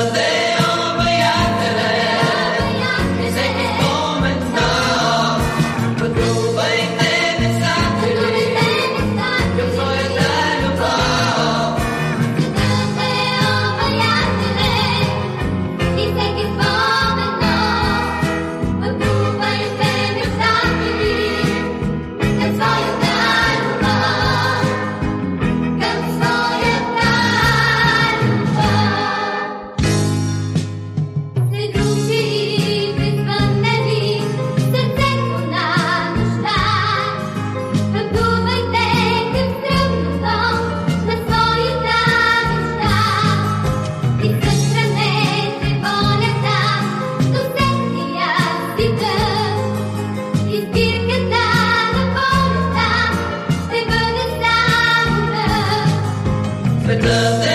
That. love